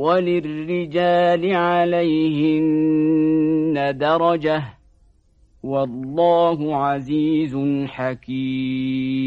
وللرجال عليهن درجة والله عزيز حكيم.